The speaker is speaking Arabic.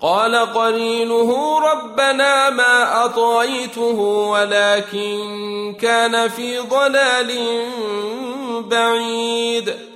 قال قرينه ربنا ما أطعيته ولكن كان في ضلال بعيد.